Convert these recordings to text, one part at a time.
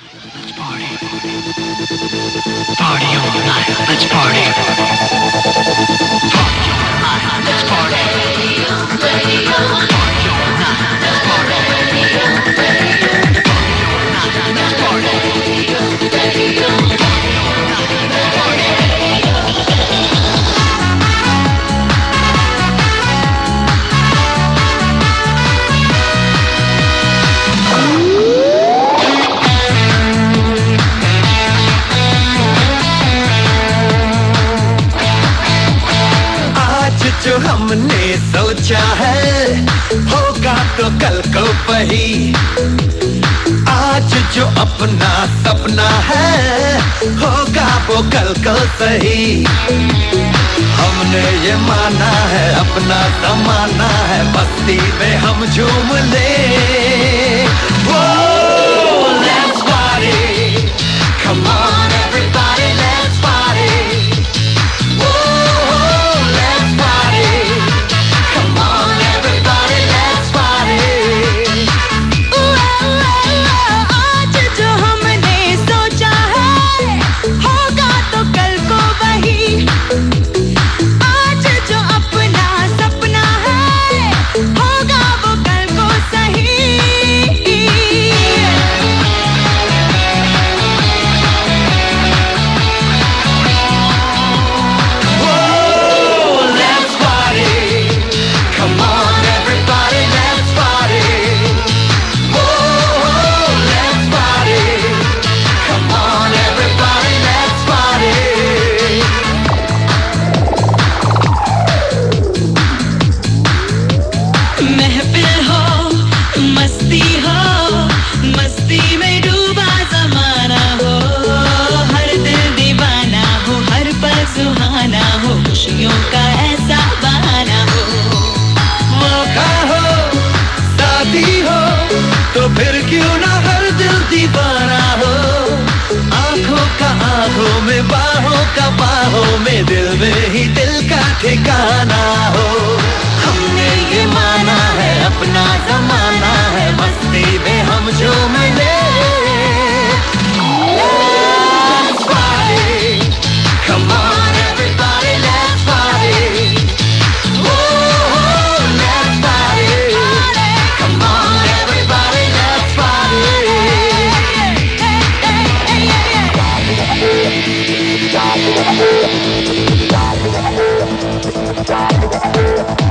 Let's party. Party on. Let's party. party. जो हमने सोचा है, होगा तो कल को वही। आज जो अपना सपना है, होगा वो कल को सही। हमने ये माना है, अपना जमाना है, बस्ती में हम झूम ले। में ही दिल का ठिकाना हो। हमने ये माना है, अपना जमाना है, मस्ती में हम जो ले Thank you.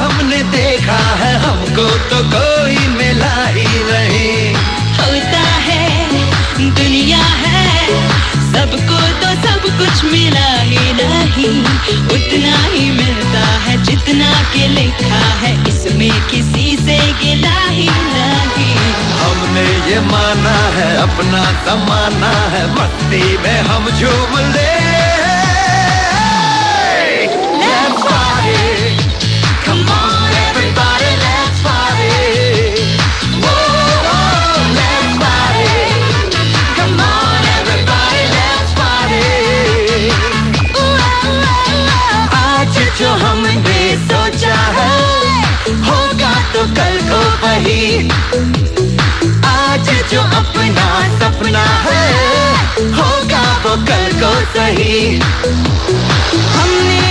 हमने देखा है हमको तो कोई मिला ही नहीं। होता है दुनिया है सबको तो सब कुछ मिला ही नहीं। उतना ही मिलता है जितना के लिखा है इसमें किसी से गिला ही नहीं। हमने ये माना है अपना जमाना है मस्ती में हम झूम ले। को सही। हमने